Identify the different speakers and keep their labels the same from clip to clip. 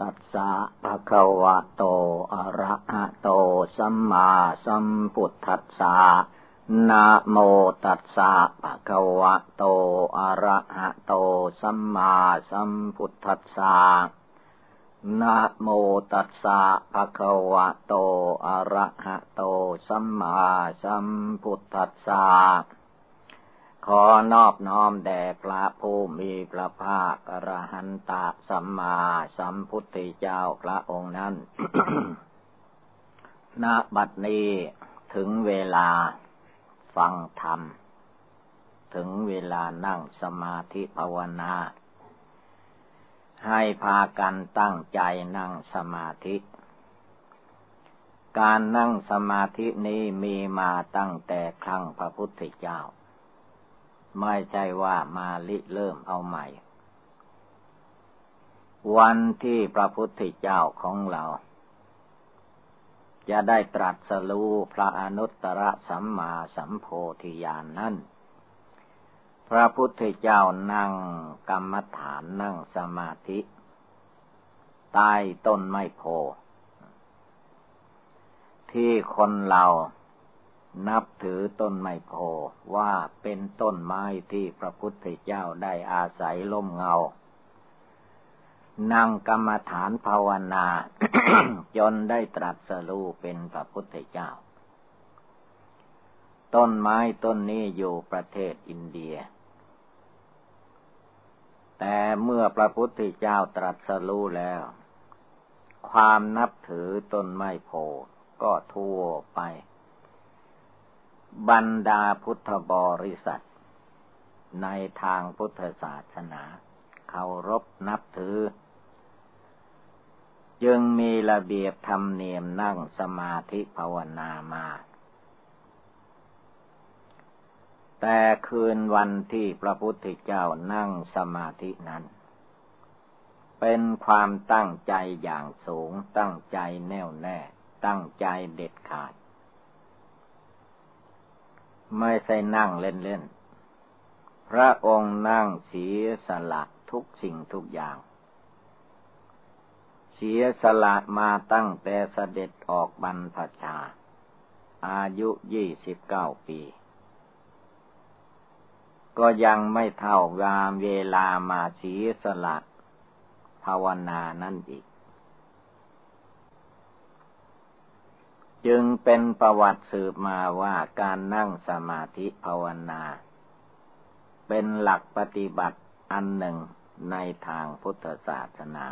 Speaker 1: ตัสสะภะคะวะโต อะระหะโต สัมมาสัมพุทธัสสะนะโมตัสสะภะคะวะโต อะระหะโต สัมมาสัมพุทธัสสะนะโมตัสสะภะคะวะโต อะระหะโต สัมมาสัมพุทธัสสะ ขอนอบน้อมแด่พระผู้มีพระภาคอรหันตสัมมาสัมพุทธเจ้าพระองค์นั้นณบัดนี้ถึงเวลาฟังธรรม ถึงเวลานั่งสมาธิภาวนา ให้พากันตั้งใจนั่งสมาธิ การนั่งสมาธินี้มีมาตั้งแต่ครั้งพระพุทธเจ้า ไม่ใช่ว่ามาลิเริ่มเอาใหม่ วันที่พระพุทธเจ้าของเรา จะได้ตรัสรู้พระอนุตตรสัมมาสัมโพธิญาณนนั้น พระพุทธเจ้านั่งกรรมฐานนั่งสมาธิใต้ต้นไม้โพที่คนเรา นับถือต้นไมโพว่าเป็นต้นไม้ที่พระพุทธเจ้าได้อาศัยล่มเงา นั่งกรรมฐานภาวนา จนได้ตรัสรู้เป็นพระพุทธเจ้า ต้นไม้ต้นนี้อยู่ประเทศอินเดีย แต่เมื่อพระพุทธเจ้าตรัสรู้แล้ว ความนับถือต้นไม้โพก็ทั่วไป บรรดาพุทธบริษัท ในทางพุทธศาสนาเคารพนับถือ จึงมีระเบียบธรรมเนียมนั่งสมาธิภาวนามา แต่คืนวันที่พระพุทธเจ้านั่งสมาธินั้น เป็นความตั้งใจอย่างสูงตั้งใจแน่วแน่ ตั้งใจเด็ดขาด ไม่ใช่นั่งเล่นๆ พระองค์นั่งเสียสละทุกสิ่งทุกอย่าง เสียสละมาตั้งแต่เสด็จออกบรรพชา อายุยี่สิบเก้าปี ก็ยังไม่เท่างามเวลามาเสียสละภาวนานั่นอีก จึงเป็นประวัติสืบมาว่าการนั่งสมาธิภาวนา เป็นหลักปฏิบัติอันหนึ่งในทางพุทธศาสนา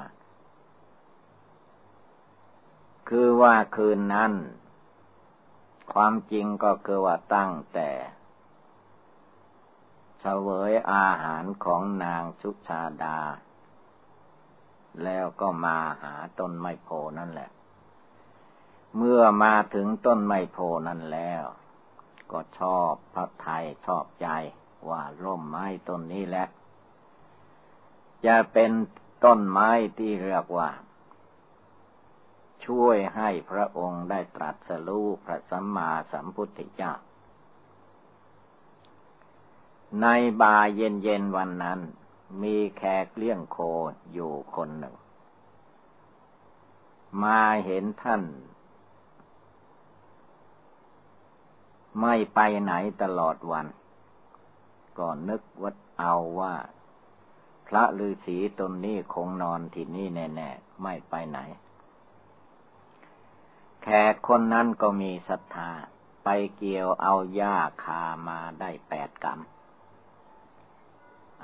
Speaker 1: คือว่าคืนนั้น ความจริงก็คือว่าตั้งแต่เสวยอาหารของนางชุชาดา แล้วก็มาหาต้นไมโพนั่นแหละ เมื่อมาถึงต้นไมโพนั้นแล้ว ก็ชอบพระไทยชอบใจว่าร่มไม้ต้นนี้แหละจะเป็นต้นไม้ที่เรียกว่า ช่วยให้พระองค์ได้ตรัสรู้พระสัมมาสัมพุทธเจ้า ในบาเย็นเย็นวันนั้น มีแขกเลี้ยงโคอยู่คนหนึ่ง มาเห็นท่าน ไม่ไปไหนตลอดวัน ก็นึกวัดเอาว่า พระฤาษีตนนี้คงนอนที่นี่แน่ ๆ ไม่ไปไหน แขกคนนั้นก็มีศรัทธา ไปเกี่ยวเอาหญ้าคามาได้แปดกรรม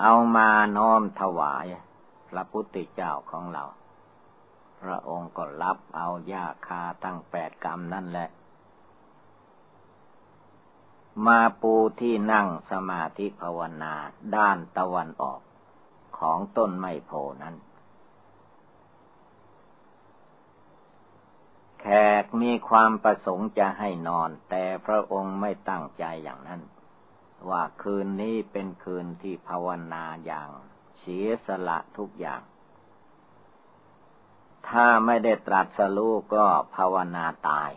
Speaker 1: เอามาน้อมถวาย พระพุทธเจ้าของเรา พระองค์ก็รับเอาหญ้าคาตั้งแปดกรรมนั่นแหละ มาปูที่นั่งสมาธิภาวนาด้านตะวันออกของต้นไมโพนั้น แขกมีความประสงค์จะให้นอน แต่พระองค์ไม่ตั้งใจอย่างนั้น ว่าคืนนี้เป็นคืนที่ภาวนาอย่างเสียสละทุกอย่าง ถ้าไม่ได้ตรัสรู้ก็ภาวนาตาย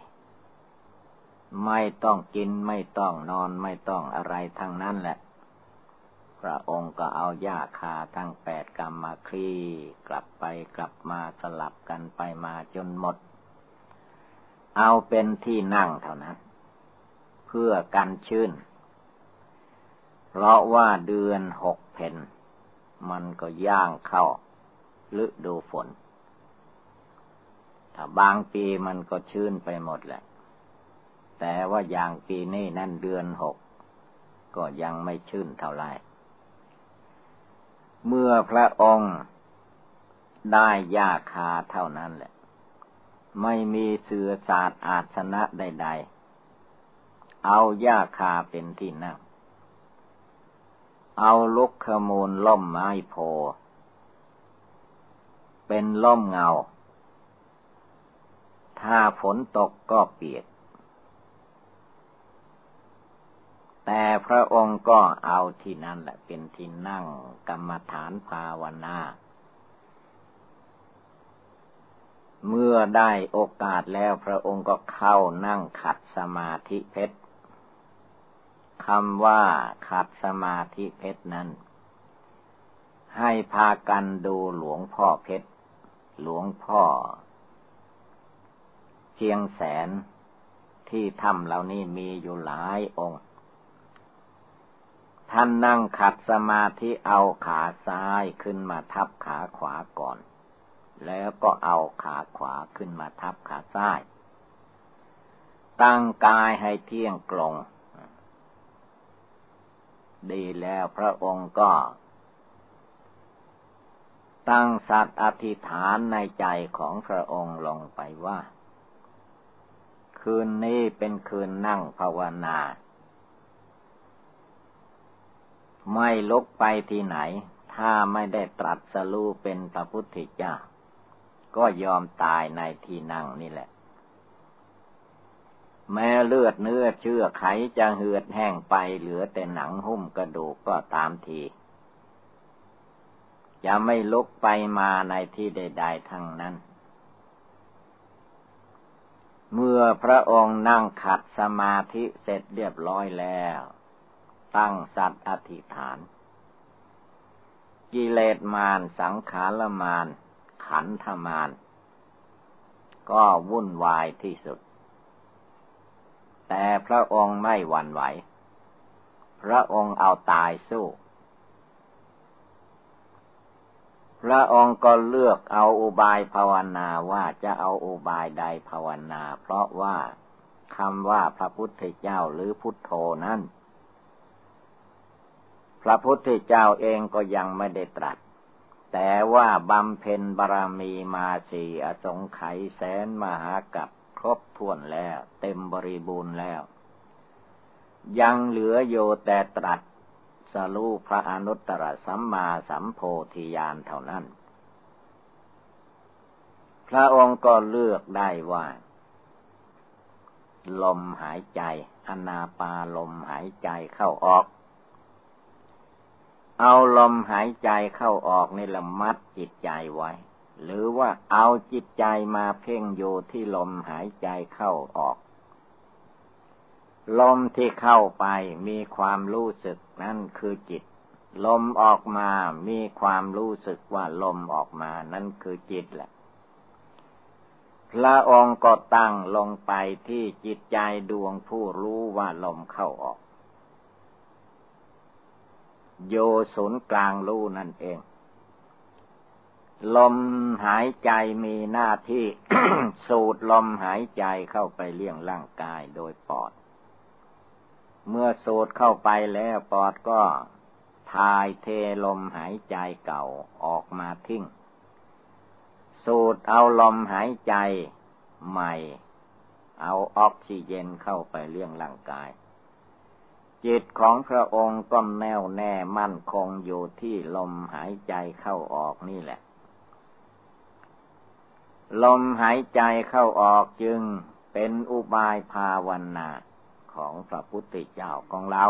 Speaker 1: ไม่ต้องกินไม่ต้องนอนไม่ต้องอะไรทั้งนั้นแหละ พระองค์ก็เอาหญ้าคาทั้งแปดกรรมมาคลี่กลับไปกลับมาสลับกันไปมาจนหมด เอาเป็นที่นั่งเท่านั้น เพื่อกันชื้นเพราะว่าเดือนหกเพนมันก็ย่างเข้าฤดูฝน ถ้าบางปีมันก็ชื้นไปหมดแหละ แต่ว่าอย่างปีนี้นั่นเดือนหก ก็ยังไม่ชื้นเท่าไหร่เมื่อพระองค์ได้ยาคาเท่านั้นแหละ ไม่มีเสือศาสตร์อาสนะใด ๆ เอายาคาเป็นที่นั่ง เอาลุกขมูลล่มไม้โพ เป็นล่มเงา ถ้าฝนตกก็เปียก แต่พระองค์ก็เอาที่นั่นแหละเป็นที่นั่งกรรมฐานภาวนา เมื่อได้โอกาสแล้วพระองค์ก็เข้านั่งขัดสมาธิเพชรคำว่าขัดสมาธิเพชรนั้น ให้พากันดูหลวงพ่อเพชร หลวงพ่อ เชียงแสนที่ถ้ำเหล่านี้มีอยู่หลายองค์ ท่านนั่งขัดสมาธิเอาขาซ้ายขึ้นมาทับขาขวาก่อน แล้วก็เอาขาขวาขึ้นมาทับขาซ้าย ตั้งกายให้เที่ยงกลงดีแล้วพระองค์ก็ ตั้งสัตว์อธิษฐานในใจของพระองค์ลงไปว่า คืนนี้เป็นคืนนั่งภาวนา ไม่ลุกไปที่ไหน ถ้าไม่ได้ตรัสรู้เป็นพระพุทธเจ้า ก็ยอมตายในที่นั่งนี่แหละ แม้เลือดเนื้อเชื่อไขจะเหือดแห้งไปเหลือแต่หนังหุ้มกระดูกก็ตามทีจะไม่ลุกไปมาในที่ใด ๆ ทั้งนั้น เมื่อพระองค์นั่งขัดสมาธิเสร็จเรียบร้อยแล้ว ตั้งสัตว์อธิษฐาน กิเลสมารสังขารมารขันธมารก็วุ่นวายที่สุด แต่พระองค์ไม่หวั่นไหว พระองค์เอาตายสู้ พระองค์ก็เลือกเอาอุบายภาวนาว่าจะเอาอุบายใดภาวนา เพราะว่าคำว่าพระพุทธเจ้าหรือพุทโธนั้น พระพุทธเจ้าเองก็ยังไม่ได้ตรัส แต่ว่าบำเพ็ญบารมีมาสี่อสงไขยแสนมหากับครบถ้วนแล้ว เต็มบริบูรณ์แล้ว ยังเหลือโยแต่ตรัสสรูพระอนุตตรสัมมาสัมโพธิญาณเท่านั้น พระองค์ก็เลือกได้ว่า ลมหายใจ อนาปาลมหายใจเข้าออก เอาลมหายใจเข้าออกในละมัดจิตใจไว้ หรือว่าเอาจิตใจมาเพ่งอยู่ที่ลมหายใจเข้าออก ลมที่เข้าไปมีความรู้สึกนั่นคือจิต ลมออกมามีความรู้สึกว่าลมออกมานั่นคือจิตแหละพระองค์ก็ตั้งลงไปที่จิตใจดวงผู้รู้ว่าลมเข้าออก โยศูนย์กลางรูนั่นเอง ลมหายใจมีหน้าที่ สูดลมหายใจเข้าไปเลี้ยงร่างกายโดยปอด เมื่อสูดเข้าไปแล้วปอดก็ทายเทลมหายใจเก่าออกมาทิ้ง สูดเอาลมหายใจใหม่ เอาออกซิเจนเข้าไปเลี้ยงร่างกาย จิตของพระองค์ก็แน่วแน่มั่นคงอยู่ที่ลมหายใจเข้าออกนี่แหละ ลมหายใจเข้าออกจึงเป็นอุบายภาวนาของพระพุทธเจ้าของเรา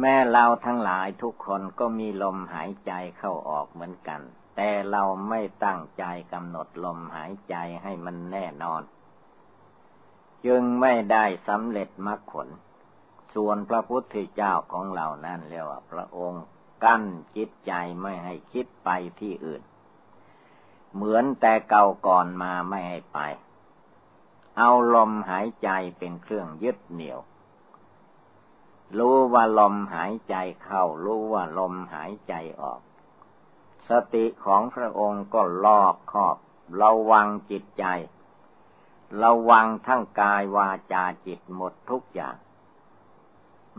Speaker 1: แม่เราทั้งหลายทุกคนก็มีลมหายใจเข้าออกเหมือนกัน แต่เราไม่ตั้งใจกำหนดลมหายใจให้มันแน่นอน จึงไม่ได้สำเร็จมรรคผล ส่วนพระพุทธเจ้าของเรานั่นเรียกว่า พระองค์กั้นจิตใจไม่ให้คิดไปที่อื่น เหมือนแต่เก่าก่อนมาไม่ให้ไป เอาลมหายใจเป็นเครื่องยึดเหนี่ยว รู้ว่าลมหายใจเข้า รู้ว่าลมหายใจออก สติของพระองค์ก็ลอกคอบระวังจิตใจ ระวังทั้งกายวาจาจิตหมดทุกอย่าง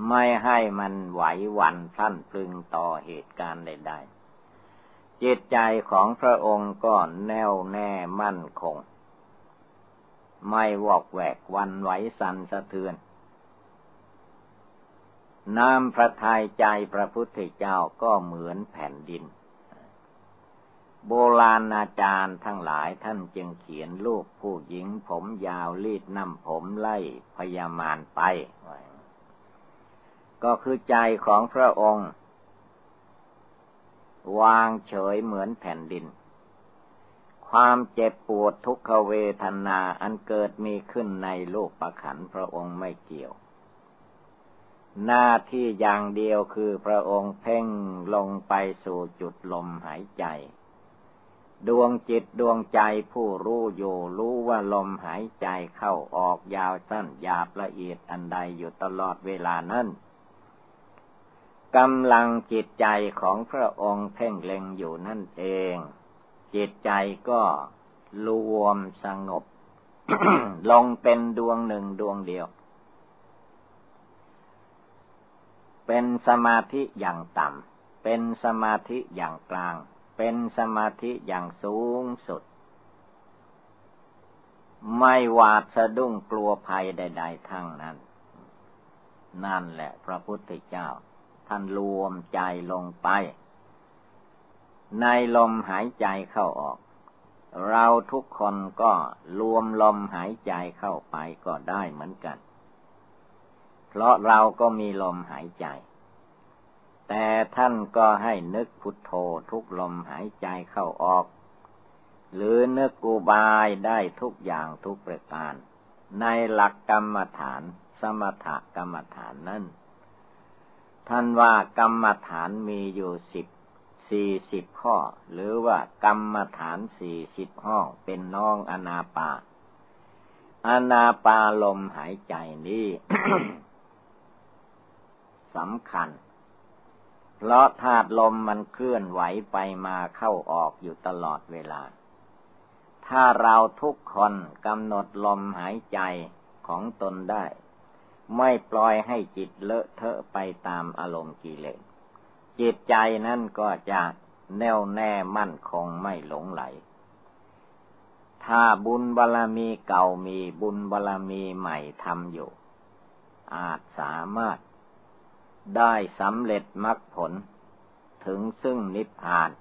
Speaker 1: ไม่ให้มันไหวหวั่นพลั่นพลึงต่อเหตุการณ์ใดๆ จิตใจของพระองค์ก็แน่วแน่มั่นคง ไม่วอกแวกวันไหวสันสะเทือน น้ำพระทัยใจพระพุทธเจ้าก็เหมือนแผ่นดิน โบราณอาจารย์ทั้งหลายท่านจึงเขียนรูปผู้หญิงผมยาวรีดน้ำผมไล่พยามารไป ก็คือใจของพระองค์ วางเฉยเหมือนแผ่นดิน ความเจ็บปวดทุกขเวทนาอันเกิดมีขึ้นในโลกประขันพระองค์ไม่เกี่ยว หน้าที่อย่างเดียวคือพระองค์เพ่งลงไปสู่จุดลมหายใจดวงจิตดวงใจผู้รู้อยู่รู้ว่าลมหายใจเข้าออกยาวสั้นหยาบละเอียดอันใดอยู่ตลอดเวลานั้น กำลังจิตใจของพระองค์เพ่งเล็งอยู่นั่นเอง จิตใจก็รวมสงบ ลงเป็นดวงหนึ่งดวงเดียว เป็นสมาธิอย่างต่ำ เป็นสมาธิอย่างกลาง เป็นสมาธิอย่างสูงสุด ไม่หวาดสะดุ้งกลัวภัยใด ๆ ทั้งนั้น นั่นแหละพระพุทธเจ้า ท่านรวมใจลงไป ในลมหายใจเข้าออก เราทุกคนก็รวมลมหายใจเข้าไปก็ได้เหมือนกัน เพราะเราก็มีลมหายใจ แต่ท่านก็ให้นึกพุทโธทุกลมหายใจเข้าออก หรือนึกกูบายได้ทุกอย่างทุกประการ ในหลักกรรมฐาน สมถกรรมฐานนั้น ท่านว่ากรรมฐานมีอยู่สิบสี่สิบข้อ หรือว่ากรรมฐานสี่สิบห้องเป็นน้องอนาปาอนาปาลมหายใจนี้สำคัญ เพราะธาตุลมมันเคลื่อนไหวไปมาเข้าออกอยู่ตลอดเวลา ถ้าเราทุกคนกำหนดลมหายใจของตนได้ ไม่ปล่อยให้จิตเลอะเทอะไปตามอารมณ์กิเลสจิตใจนั่นก็จะแน่วแน่มั่นคงไม่หลงไหล ถ้าบุญบารรมีเก่ามีบุญบารรมีใหม่ทำอยู่ อาจสามารถได้สำเร็จมรรคผล ถึงซึ่งนิพพาน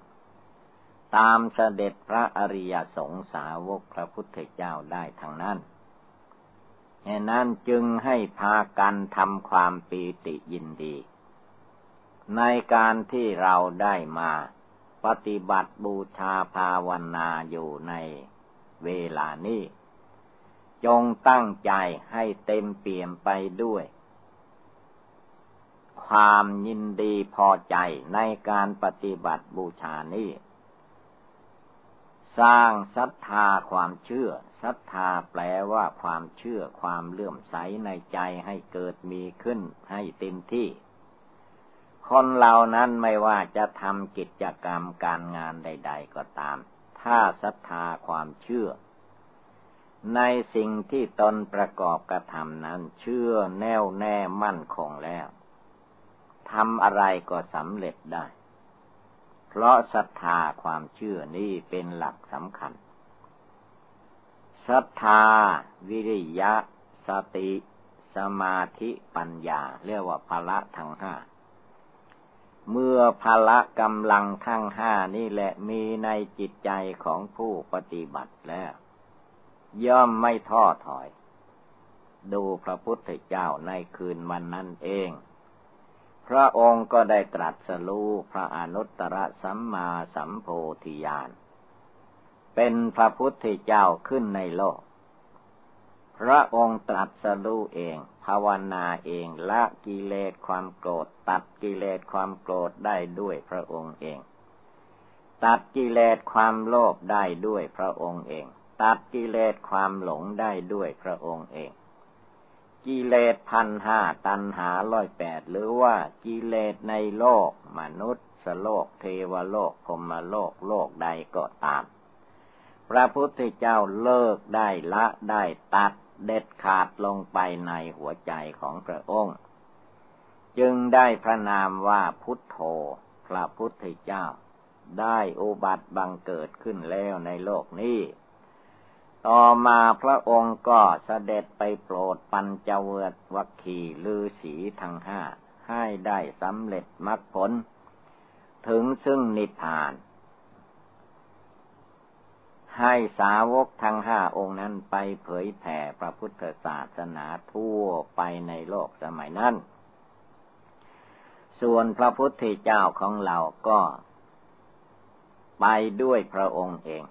Speaker 1: ตามเสด็จพระอริยสงสาวกพระพุทธเจ้าได้ทางนั้น แห่นั้นจึงให้พากันทำความปีติยินดี ในการที่เราได้มาปฏิบัติบูชาภาวนาอยู่ในเวลานี้ จงตั้งใจให้เต็มเปี่ยมไปด้วย ความยินดีพอใจในการปฏิบัติบูชานี้ สร้างศรัทธาความเชื่อศรัทธาแปลว่าความเชื่อความเลื่อมใสในใจให้เกิดมีขึ้นให้เต็มที่ คนเหล่านั้นไม่ว่าจะทำกิจกรรมการงานใด ๆ ก็ตาม ถ้าศรัทธาความเชื่อ ในสิ่งที่ตนประกอบกระทำนั้น เชื่อแน่วแน่มั่นคงแล้วทำอะไรก็สำเร็จได้ เพราะศรัทธาความเชื่อนี่เป็นหลักสำคัญศรัทธา วิริยะ สติ สมาธิปัญญา เรียกว่าภละทั้งห้า เมื่อภละกำลังทั้งห้านี่แหละมีในจิตใจของผู้ปฏิบัติแล้ว ย่อมไม่ท้อถอย ดูพระพุทธเจ้าในคืนวันนั้นเอง พระองค์ก็ได้ตรัสรู้พระอนุตตรสัมมาสัมโพธิญาณ เป็นพระพุทธเจ้าขึ้นในโลก พระองค์ตรัสรู้เอง ภาวนาเองละกิเลสความโกรธ ตัดกิเลสความโกรธได้ด้วยพระองค์เอง ตัดกิเลสความโลภได้ด้วยพระองค์เอง ตัดกิเลสความหลงได้ด้วยพระองค์เอง กิเลสพันห้าตันหาร้อยแปดหรือว่ากิเลสในโลก มนุษย์สโลกเทวโลกพมโลกโลกใดก็ตาม พระพุทธเจ้าเลิกได้ละได้ตัดเด็ดขาดลงไปในหัวใจของพระองค์ จึงได้พระนามว่าพุทโธพระพุทธเจ้า ได้อุบัติบังเกิดขึ้นแล้วในโลกนี้ ต่อมาพระองค์ก็เสด็จไปโปรดปัญจเวทวัคคีลือสีทั้งห้าให้ได้สำเร็จมรรคผล ถึงซึ่งนิพพาน ให้สาวกทั้งห้าองค์นั้นไปเผยแผ่พระพุทธศาสนาทั่วไปในโลกสมัยนั้น ส่วนพระพุทธเจ้าของเราก็ไปด้วยพระองค์เอง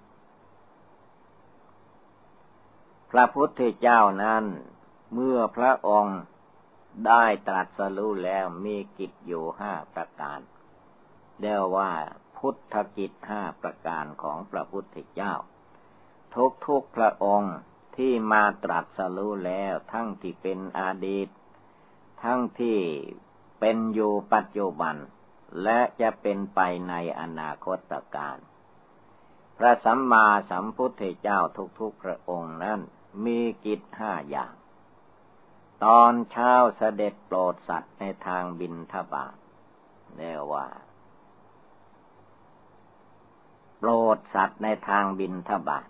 Speaker 1: พ ระพุทธเจ้านั้น เมื่อพระองค์ได้ตรัสรู้แล้วมีกิจอยู่ห้าประการเรียกว่าพุทธกิจห้าประการของพระพุทธเจ้า ทุกทุกพระองค์ที่มาตรัสรู้แล้วทั้งที่เป็นอดีต ทั้งที่เป็นอยู่ปัจจุบัน และจะเป็นไปในอนาคตการ พระสัมมาสัมพุทธเจ้าทุกๆพระองค์นั้น มีกิจห้าอย่าง ตอนเช้าเสด็จโปรดสัตว์ในทางบินทบาทเรียกว่า โปรดสัตว์ในทางบินทบาท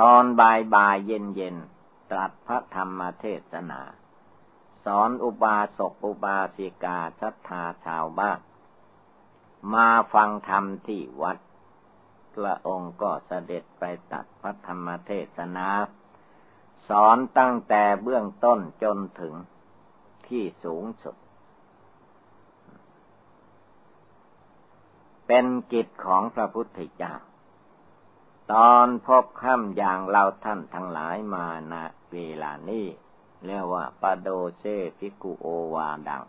Speaker 1: ตอนบ่ายบ่ายเย็นเย็นตรัสพระธรรมเทศนา สอนอุบาสกอุบาสิกาชัทธาชาวบ้านมาฟังธรรมที่วัด พระองค์ก็เสด็จไปตัดพระธรรมเทศนา สอนตั้งแต่เบื้องต้นจนถึงที่สูงสุด เป็นกิจของพระพุทธเจ้า ตอนพบค่ำอย่างเราท่านทั้งหลายมาณเวลานี้เรียกว่าปโดเซภิกุโอวาดัง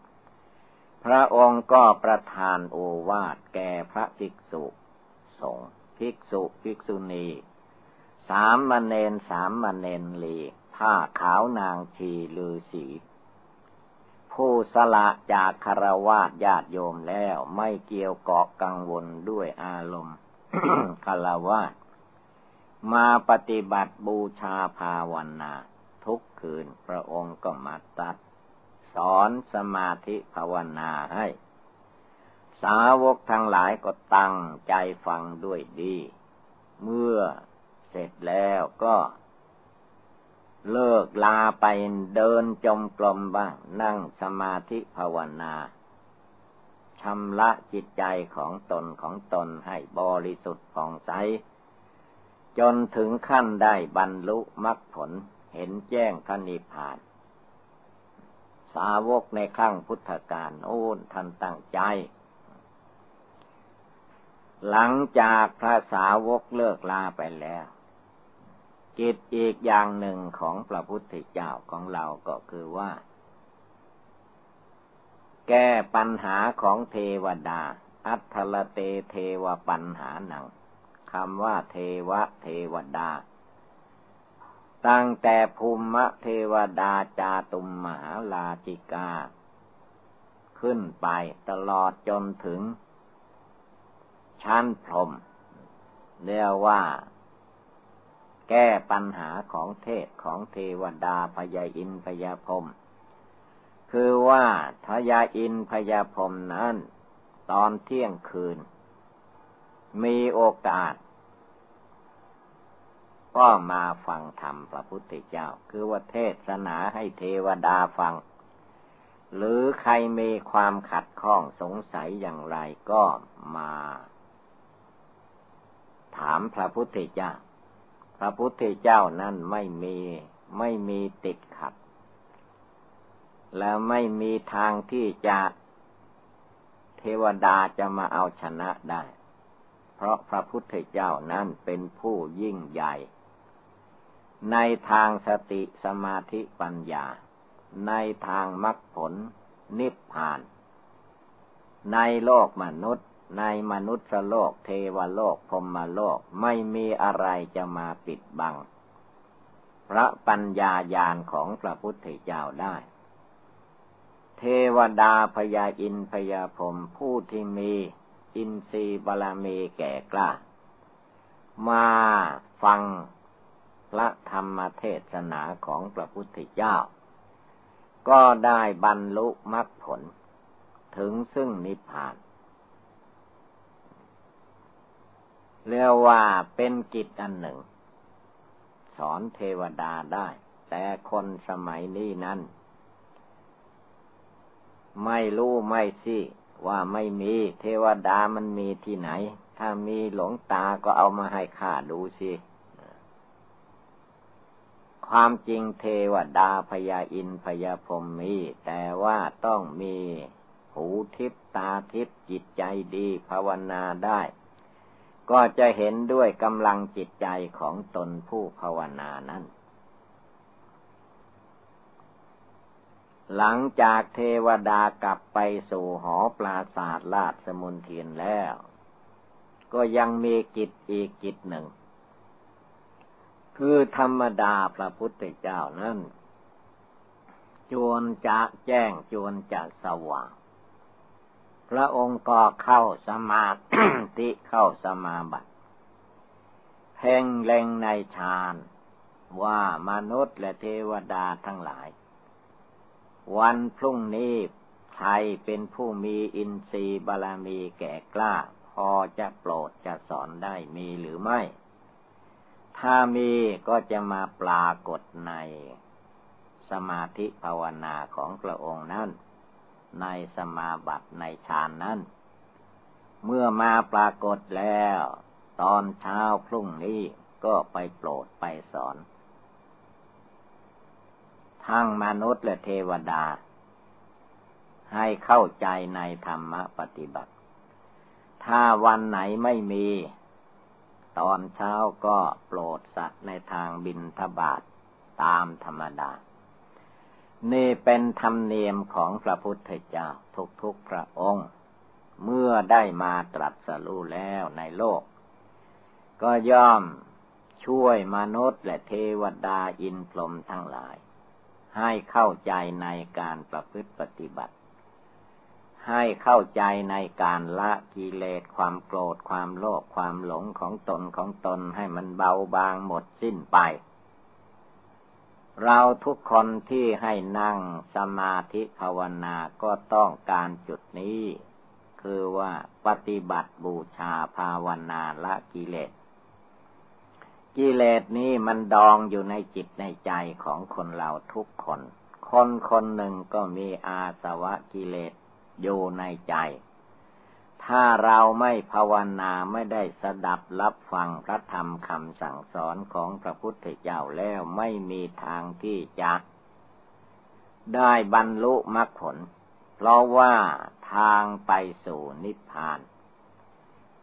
Speaker 1: พระองค์ก็ประทานโอวาทแก่พระภิกษุสงฆ์ ภิกษุภิกษุณี สามมเณรสามมเณรลีผ้าขาวนางชีลือสีผู้สละจากคารวาสญาติโยมแล้วไม่เกี่ยวเกาะกังวลด้วยอารมณ์คารวาสมาปฏิบัติบูชาภาวนา ทุกคืนพระองค์ก็มาตัด สอนสมาธิภาวนาให้ สาวกทั้งหลายก็ตั้งใจฟังด้วยดี เมื่อเสร็จแล้วก็ เลิกลาไปเดินจมกลมบ้าง นั่งสมาธิภาวนาชำระจิตใจของตนของตนให้บริสุทธิ์ผ่องใส จนถึงขั้นได้บรรลุมรรคผลเห็นแจ้งพระนิพพาน สาวกในขั้งพุทธการโอ้นท่านตั้งใจ หลังจากพระสาวกเลิกลาไปแล้ว กิจอีกอย่างหนึ่งของพระพุทธเจ้าของเราก็คือว่า แก้ปัญหาของเทวดา อัทลเตเทวปัญหาหนังคำว่าเทวะเทวดา ตั้งแต่ภูมิเทวดาจาตุมมหาลาจิกา ขึ้นไปตลอดจนถึง ชั้นพรมเรียกว่า แก้ปัญหาของเทพของเทวดาพยาอินพยาพรมคือว่าทยาอินพยาพรมนั้น ตอนเที่ยงคืน มีโอกาส ก็มาฟังธรรมพระพุทธเจ้า คือว่าเทศนาให้เทวดาฟังหรือใครมีความขัดข้องสงสัยอย่างไรก็มา ถามพระพุทธเจ้า พระพุทธเจ้านั่นไม่มีไม่มีติดขัด แล้วไม่มีทางที่จะเทวดาจะมาเอาชนะได้ เพราะพระพุทธเจ้านั้นเป็นผู้ยิ่งใหญ่ ในทางสติสมาธิปัญญา ในทางมรรคผลนิพพาน ในโลกมนุษย์ ในมนุษย์โลกเทวโลกพรมโลกไม่มีอะไรจะมาปิดบัง พระปัญญาญาณของพระพุทธเจ้าได้ เทวดาพยาอินพยาพรมผู้ที่มีอินทรีย์บาลมีแก่กล้า มาฟังพระธรรมเทศนาของพระพุทธเจ้า ก็ได้บรรลุมรรคผล ถึงซึ่งนิพพาน เรียกว่าเป็นกิจอันหนึ่ง สอนเทวดาได้ แต่คนสมัยนี้นั้น ไม่รู้ไม่สิว่าไม่มีเทวดามันมีที่ไหน ถ้ามีหลวงตาก็เอามาให้ข้าดูสิความจริงเทวดาพยาอินพยาพรมมี แต่ว่าต้องมีหูทิพตาทิพจิตใจดีภาวนาได้ ก็จะเห็นด้วยกำลังจิตใจของตนผู้ภาวนานั้น หลังจากเทวดากลับไปสู่หอปราศาสตร์ลาดสมุนเทียนแล้ว ก็ยังมีกิจอีกกิจหนึ่ง คือธรรมดาพระพุทธเจ้านั้นจวนจะแจ้งจวนจะสว่าง พระองค์ก็เข้าสมาธิเข้าสมาบัติเพ่งเล็งในฌานว่ามนุษย์และเทวดาทั้งหลาย วันพรุ่งนี้ใครเป็นผู้มีอินทรีย์บารมีแก่กล้า พอจะโปรดจะสอนได้มีหรือไม่ ถ้ามีก็จะมาปรากฏในสมาธิภาวนาของพระองค์นั้น ในสมาบัติในฌานนั้น เมื่อมาปรากฏแล้ว ตอนเช้าพรุ่งนี้ก็ไปโปรดไปสอน ทั้งมนุษย์และเทวดา ให้เข้าใจในธรรมปฏิบัติ ถ้าวันไหนไม่มี ตอนเช้าก็โปรดสัตว์ในทางบินทบาทตามธรรมดา นี่เป็นธรรมเนียมของพระพุทธเจ้าทุกๆพระองค์ เมื่อได้มาตรัสรู้แล้วในโลก ก็ย่อมช่วยมนุษย์และเทวดาอินพรหมทั้งหลาย ให้เข้าใจในการประพฤติปฏิบัติ ให้เข้าใจในการละกิเลสความโกรธความโลภความหลงของตนของตนให้มันเบาบางหมดสิ้นไป เราทุกคนที่ให้นั่งสมาธิภาวนาก็ต้องการจุดนี้ คือว่าปฏิบัติบูชาภาวนาละกิเลส กิเลสนี้มันดองอยู่ในจิตในใจของคนเราทุกคน คนคนหนึ่งก็มีอาสวะกิเลสอยู่ในใจ ถ้าเราไม่ภาวนาไม่ได้สดับรับฟังพระธรรมคำสั่งสอนของพระพุทธเจ้าแล้วไม่มีทางที่จะได้บรรลุมรรคผล เพราะว่าทางไปสู่นิพพาน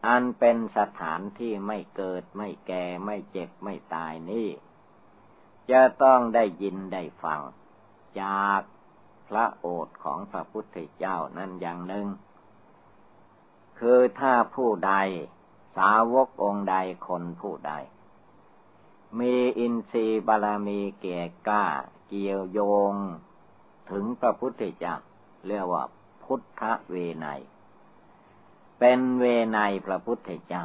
Speaker 1: อันเป็นสถานที่ไม่เกิดไม่แก่ไม่เจ็บไม่ตายนี่ จะต้องได้ยินได้ฟัง จากพระโอษฐ์ของพระพุทธเจ้านั่นอย่างหนึ่ง คือถ้าผู้ใด สาวกองใดคนผู้ใด มีอินทรีย์บารมีเก่กล้า เกี่ยวโยง ถึงพระพุทธเจ้าเรียกว่าพุทธเวไนเป็นเวไนพระพุทธเจ้า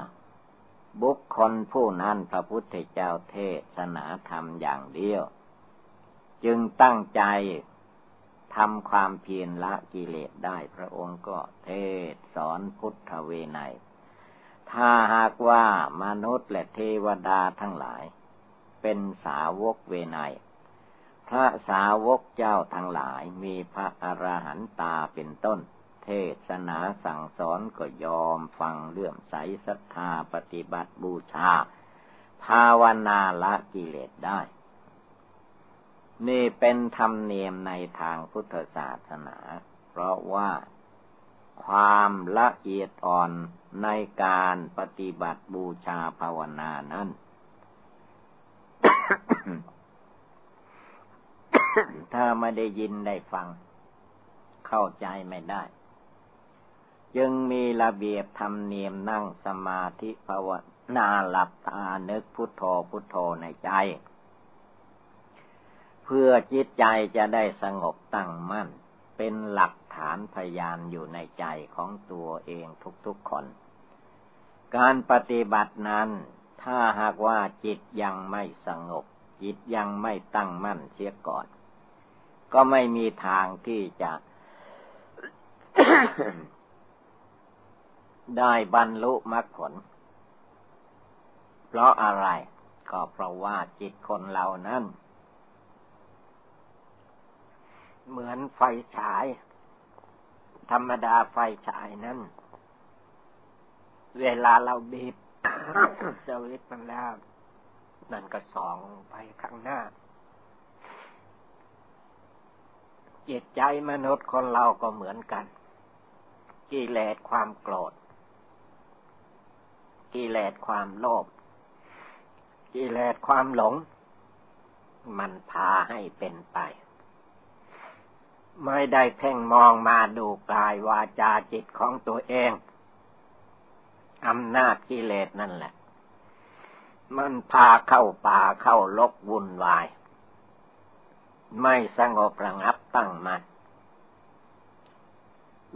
Speaker 1: บุคคลผู้นั้นพระพุทธเจ้าเทศนาธรรมอย่างเดียว จึงตั้งใจ ทำความเพียรละกิเลสได้พระองค์ก็เทศสอนพุทธเวไนถ้าหากว่ามนุษย์และเทวดาทั้งหลาย เป็นสาวกเวไนพระสาวกเจ้าทั้งหลายมีพระอรหันตาเป็นต้น เทศนาสั่งสอนก็ยอมฟังเลื่อมใสศรัทธาปฏิบัติบูชา ภาวนาละกิเลสได้ นี่เป็นธรรมเนียมในทางพุทธศาสนา เพราะว่าความละเอียดอ่อนในการปฏิบัติบูชาภาวนานั้น ถ้าไม่ได้ยินได้ฟัง เข้าใจไม่ได้ จึงมีระเบียบธรรมเนียมนั่งสมาธิภาวนาหลับตานึกพุทโธพุทโธในใจ เพื่อจิตใจจะได้สงบตั้งมั่น เป็นหลักฐานพยานอยู่ในใจของตัวเองทุกๆคน การปฏิบัตินั้น ถ้าหากว่าจิตยังไม่สงบ จิตยังไม่ตั้งมั่นเสียก่อน ก็ไม่มีทางที่จะได้บรรลุมรรคผล เพราะอะไร ก็เพราะว่าจิตคนเรานั้น เหมือนไฟฉาย ธรรมดาไฟฉายนั้น เวลาเราบีบสวิตมันแล้วนั่นก็ส่องไปข้างหน้า จิตใจมนุษย์คนเราก็เหมือนกัน กิเลสความโกรธ กิเลสความโลภ กิเลสความหลง มันพาให้เป็นไป ไม่ได้เพ่งมองมาดูกายวาจาจิตของตัวเองอำนาจกิเลสนั่นแหละ มันพาเข้าป่าเข้าลกวุ่นวาย ไม่สงบระงับตั้งมัน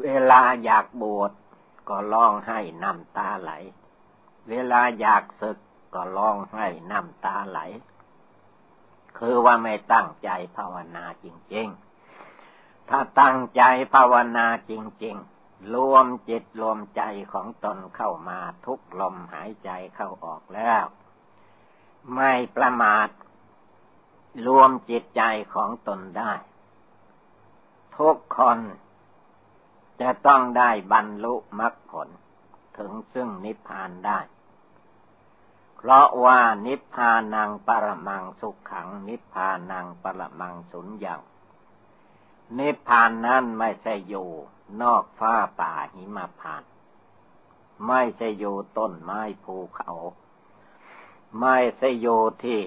Speaker 1: เวลาอยากบวชก็ร้องให้น้ำตาไหล เวลาอยากศึกก็ร้องไห้น้ำตาไหล คือว่าไม่ตั้งใจภาวนาจริง ๆ ถ้าตั้งใจภาวนาจริง ๆ รวมจิตรวมใจของตนเข้ามาทุกลมหายใจเข้าออกแล้ว ไม่ประมาท รวมจิตใจของตนได้ ทุกคนจะต้องได้บรรลุมรรคผล ถึงซึ่งนิพพานได้ เพราะว่านิพพานังปรมังสุขขัง นิพพานังปรมังสุญญ์ นิพพานนั้นไม่ใช่อยู่ นอกฟ้าป่าหิมพาน ไม่ใช่อยู่ต้นไม้ภูเขา ไม่ใช่อยู่ที่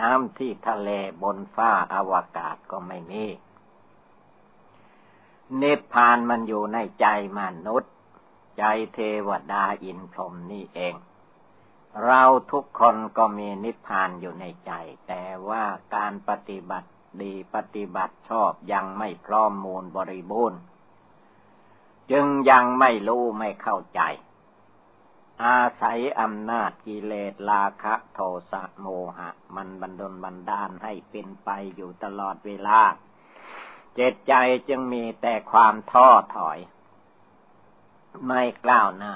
Speaker 1: น้ำที่ทะเลบนฟ้าอาวกาศก็ไม่มีนิพพานมันอยู่ในใจมนุษย์ ใจเทวดาอินพรหมนี่เอง เราทุกคนก็มีนิพพานอยู่ในใจ แต่ว่าการปฏิบัติ ดีปฏิบัติชอบยังไม่พร้อมมูลบริบูรณ์ จึงยังไม่รู้ไม่เข้าใจ อาศัยอำนาจกิเลสราคะโทสะโมหะ มันบันดลบันดาลให้เป็นไปอยู่ตลอดเวลา เจตใจจึงมีแต่ความท้อถอย ไม่กล้าวหน้า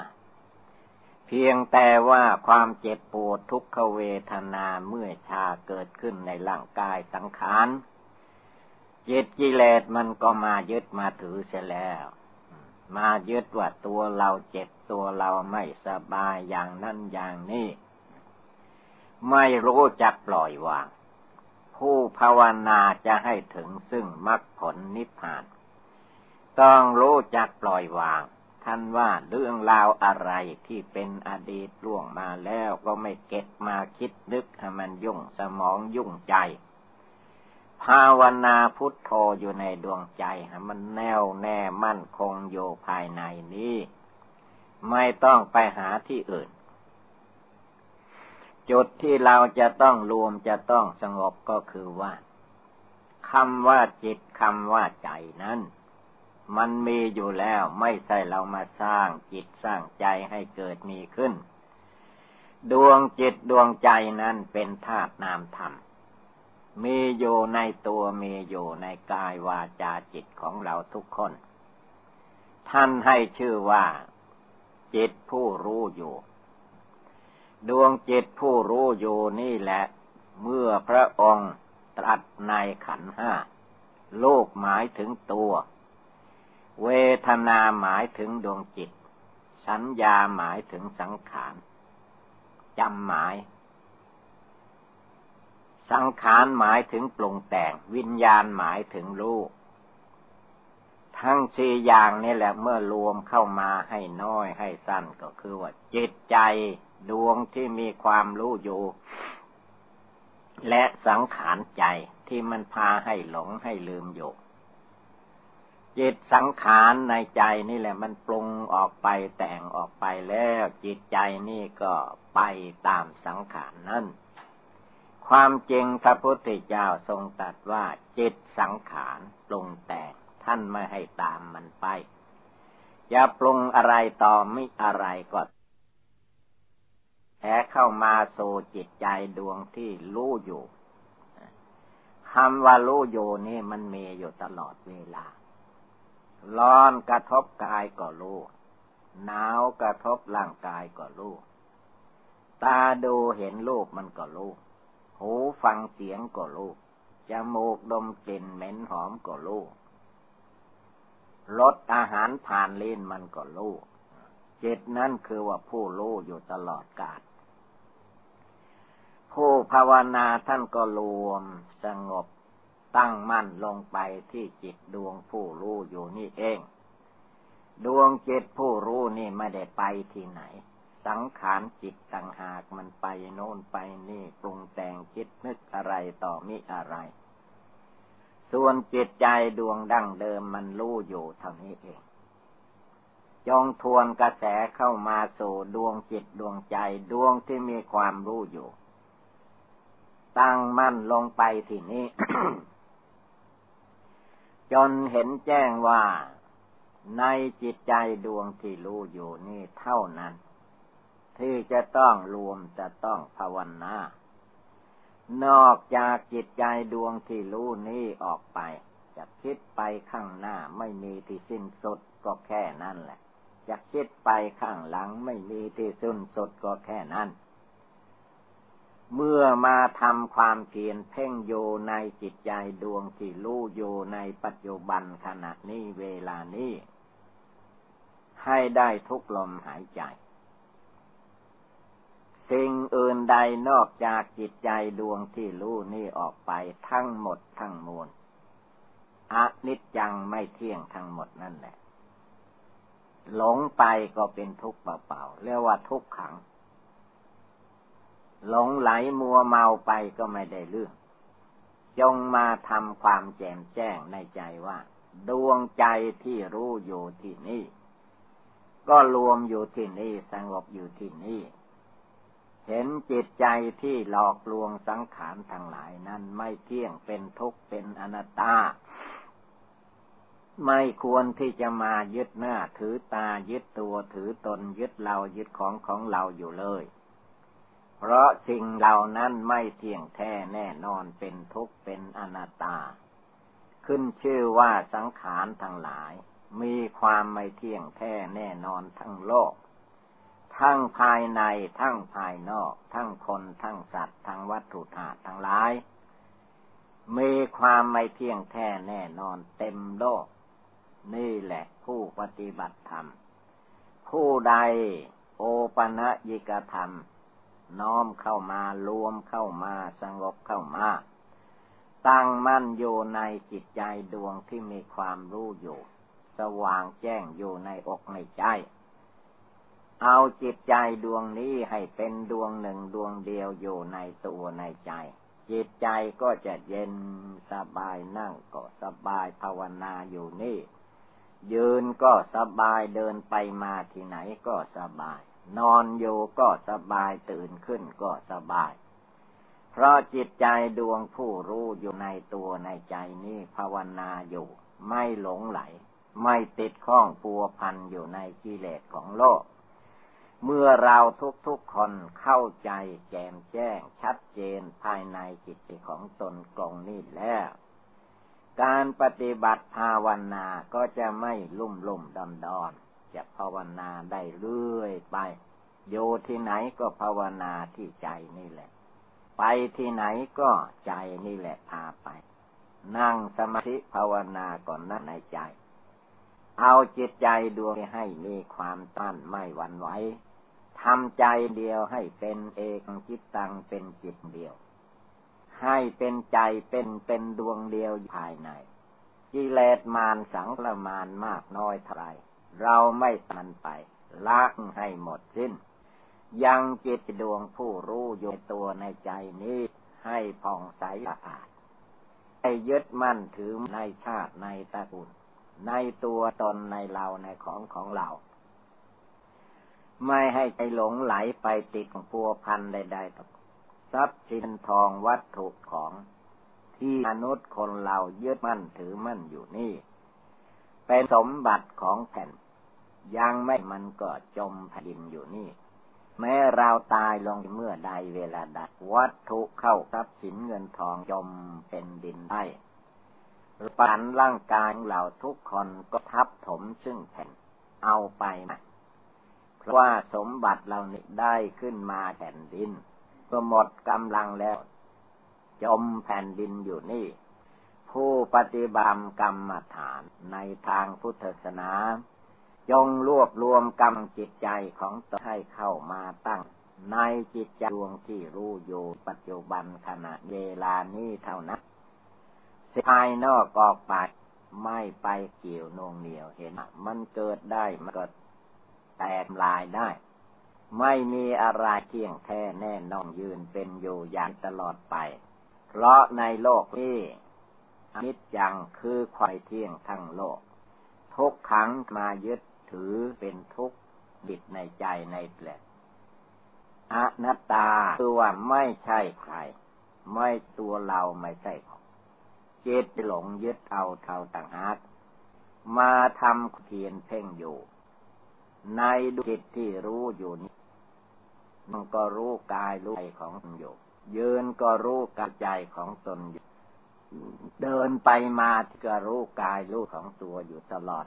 Speaker 1: เพียงแต่ว่าความเจ็บปวดทุกขเวทนาเมื่อชาเกิดขึ้นในร่างกายสังขารจิตกิเลสมันก็มายึดมาถือเสียแล้ว มายึดว่าตัวเราเจ็บตัวเราไม่สบายอย่างนั้นอย่างนี้ ไม่รู้จักปล่อยวาง ผู้ภาวนาจะให้ถึงซึ่งมรรคผลนิพพาน ต้องรู้จักปล่อยวาง ท่านว่าเรื่องราวอะไรที่เป็นอดีตล่วงมาแล้วก็ไม่เก็บมาคิดนึกให้มันยุ่งสมองยุ่งใจ ภาวนาพุทโธอยู่ในดวงใจให้มันแน่วแน่มั่นคงอยู่ภายในนี้ ไม่ต้องไปหาที่อื่น จุดที่เราจะต้องรวมจะต้องสงบก็คือว่าคำว่าจิตคำว่าใจนั้น มันมีอยู่แล้วไม่ใช่เรามาสร้างจิตสร้างใจให้เกิดมีขึ้น ดวงจิตดวงใจนั้นเป็นธาตุนามธรรม มีอยู่ในตัวมีอยู่ในกายวาจาจิตของเราทุกคน ท่านให้ชื่อว่า จิตผู้รู้อยู่ ดวงจิตผู้รู้อยู่นี่แหละ เมื่อพระองค์ตรัสในขันห้าโลกหมายถึงตัว เวทนาหมายถึงดวงจิต สัญญาหมายถึงสังขารจำหมาย สังขารหมายถึงปรุงแต่ง วิญญาณหมายถึงรูปทั้งสี่อย่างนี่แหละเมื่อรวมเข้ามาให้น้อยให้สั้นก็คือว่า จิตใจดวงที่มีความรู้อยู่ และสังขารใจที่มันพาให้หลงให้ลืมอยู่ จิตสังขารในใจนี่แหละ มันปรุงออกไปแต่งออกไปแล้ว จิตใจนี่ก็ไปตามสังขารนั่นความจริงพระพุทธเจ้าทรงตรัสว่า จิตสังขารปรุงแต่งท่านไม่ให้ตามมันไป อย่าปรุงอะไรต่อไม่อะไรก็แท้เข้ามาสู่จิตใจดวงที่รู้อยู่คำว่ารู้อยู่นี่มันมีอยู่ตลอดเวลา ร้อนกระทบกายก็รู้หนาวกระทบร่างกายก็รู้ตาดูเห็นรูปมันก็รู้หูฟังเสียงก็รู้จมูกดมกลิ่นเหม็นหอมก็รู้รสอาหารผ่านลิ้นมันก็รู้จิตนั่นคือว่าผู้รู้อยู่ตลอดกาลผู้ภาวนาท่านก็รวมสงบ ตั้งมั่นลงไปที่จิตดวงผู้รู้อยู่นี่เอง ดวงจิตผู้รู้นี่ไม่ได้ไปที่ไหน สังขารจิตต่างหากมันไปโน่นไปนี่ปรุงแต่งคิดนึกอะไรต่อมิอะไร ส่วนจิตใจดวงดั้งเดิมมันรู้อยู่เท่านี้เองจงทวนกระแสเข้ามาสู่ดวงจิตดวงใจดวงที่มีความรู้อยู่ ตั้งมั่นลงไปที่นี้ จนเห็นแจ้งว่าในจิตใจดวงที่รู้อยู่นี่เท่านั้น ที่จะต้องรวมจะต้องภาวนานอกจากจิตใจดวงที่รู้นี้ออกไป จะคิดไปข้างหน้าไม่มีที่สิ้นสุดก็แค่นั้นแหละ จะคิดไปข้างหลังไม่มีที่สิ้นสุดก็แค่นั้น เมื่อมาทำความเพียรเพ่งโยในจิตใจดวงที่รู้โยในปัจจุบันขณะนี้เวลานี้ ให้ได้ทุกลมหายใจ สิ่งอื่นใดนอกจากจิตใจดวงที่รู้นี่ออกไปทั้งหมดทั้งมวลอนิจจังไม่เที่ยงทั้งหมดนั่นแหละ หลงไปก็เป็นทุกข์เปล่าๆเรียกว่าทุกขัง หลงไหลมัวเมาไปก็ไม่ได้เรื่อง จงมาทำความแจ่มแจ้งในใจว่า ดวงใจที่รู้อยู่ที่นี่ ก็รวมอยู่ที่นี่สงบอยู่ที่นี่เห็นจิตใจที่หลอกลวงสังขารทั้งหลายนั้นไม่เที่ยงเป็นทุกข์เป็นอนัตตา ไม่ควรที่จะมายึดหน้าถือตายึดตัวถือตนยึดเรายึดของของเราอยู่เลย เพราะสิ่งเหล่านั้นไม่เที่ยงแท้แน่นอนเป็นทุกข์เป็นอนัตตา ขึ้นชื่อว่าสังขารทั้งหลาย มีความไม่เที่ยงแท้แน่นอนทั้งโลก ทั้งภายในทั้งภายนอก ทั้งคนทั้งสัตว์ทั้งวัตถุธาตุทั้งหลาย มีความไม่เที่ยงแท้แน่นอนเต็มโลก นี่แหละผู้ปฏิบัติธรรม ผู้ใดโอปัญิกธรรม น้อมเข้ามารวมเข้ามาสงบเข้ามา ตั้งมั่นอยู่ในจิตใจดวงที่มีความรู้อยู่ สว่างแจ้งอยู่ในอกในใจ เอาจิตใจดวงนี้ให้เป็นดวงหนึ่งดวงเดียวอยู่ในตัวในใจ จิตใจก็จะเย็นสบายนั่งก็สบายภาวนาอยู่นี่ ยืนก็สบายเดินไปมาที่ไหนก็สบาย นอนอยู่ก็สบายตื่นขึ้นก็สบาย เพราะจิตใจดวงผู้รู้อยู่ในตัวในใจนี้ภาวนาอยู่ ไม่หลงไหล ไม่ติดข้องปัวพันอยู่ในกิเลสของโลก เมื่อเราทุกๆคนเข้าใจแจ่มแจ้งชัดเจนภายในจิตใจของตนกองนี้แล้วการปฏิบัติภาวนาก็จะไม่ลุ่มลุ่มดอนดอน จะภาวนาได้เรื่อยไป โยที่ไหนก็ภาวนาที่ใจนี่แหละ ไปที่ไหนก็ใจนี่แหละพาไป นั่งสมาธิภาวนาก่อนนั่นในใจ เอาจิตใจดวงให้มีความตั้นไม่หวั่นไหวทำใจเดียวให้เป็นเอกจิตตังเป็นจิตเดียว ให้เป็นใจเป็นเป็นดวงเดียวภายในกิเลสมารสังละมานมากน้อยเท่าไร เราไม่ตันไปล้างให้หมดสิ้น ยังจิตดวงผู้รู้อยู่ตัวในใจนี้ ให้ผ่องใสสะอาดให้ยึดมั่นถือในชาติในตระกูลในตัวตนในเราในของของเรา ไม่ให้ใจหลงไหลไปติดของพัวพันใดๆตทรัพย์สินทองวัตถุของที่มนุษย์คนเรายึดมั่นถือมั่นอยู่นี่ เป็นสมบัติของแผ่น ยังไม่มันก็จมแผ่นดินอยู่นี่ แม้เราตายลงเมื่อใดเวลาดัดวัตถุเข้าทรัพย์สินเงินทองจมเป็นดินได้ปันร่างกายเราทุกคนก็ทับถมซึ่งแผ่น เอาไปนะเพราะว่าสมบัติเรานี่ได้ขึ้นมาแผ่นดิน ก็หมดกำลังแล้ว จมแผ่นดินอยู่นี่ ผู้ปฏิบัติกรรมฐานในทางพุทธศาสนา จงรวบรวมกรรมจิตใจของตนให้เข้ามาตั้ง ในจิตใจดวงที่รู้อยู่ปัจจุบันขณะเวลานี้เท่านั้นภายนอกออกไปไม่ไปเกี่ยวนงเหนียวเห็น มันเกิดได้มันก็แตกลายได้ ไม่มีอะไรเที่ยงแท้แน่นอนยืนเป็นอยู่อย่างตลอดไป เพราะในโลกนี้ นิจจังคือควายเที่ยงทั้งโลก ทุกขังมายึดถือเป็นทุกข์ดิดในใจในแปลอนัตตาคือว่าไม่ใช่ใคร ไม่ตัวเราไม่ใช่ของจิตหลงยึดเอาเท่าต่างหากมาทำเพียนเพ่งอยู่ ในดุจิตที่รู้อยู่นี้มันก็รู้กายรู้ใจของมันอยู่ยืนก็รู้กายใจของตนอยู่ เดินไปมาก็รู้กายรู้ของตัวอยู่ตลอด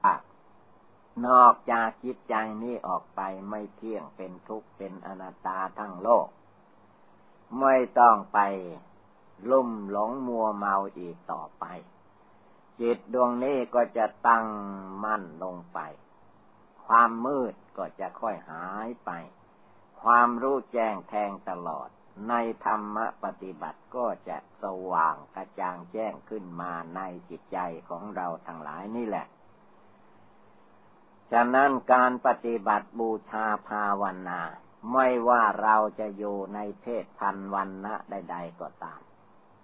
Speaker 1: นอกจากจิตใจนี้ออกไปไม่เที่ยงเป็นทุกข์เป็นอนัตตาทั้งโลก ไม่ต้องไปลุ่มหลงมัวเมาอีกต่อไป จิตดวงนี้ก็จะตั้งมั่นลงไป ความมืดก็จะค่อยหายไป ความรู้แจ้งแทงตลอด ในธรรมปฏิบัติก็จะสว่างกระจ่างแจ้งขึ้นมาในจิตใจของเราทั้งหลายนี่แหละ ฉะนั้นการปฏิบัติบูชาภาวนา ไม่ว่าเราจะอยู่ในเพศพันวันนะใด ๆ ก็ตาม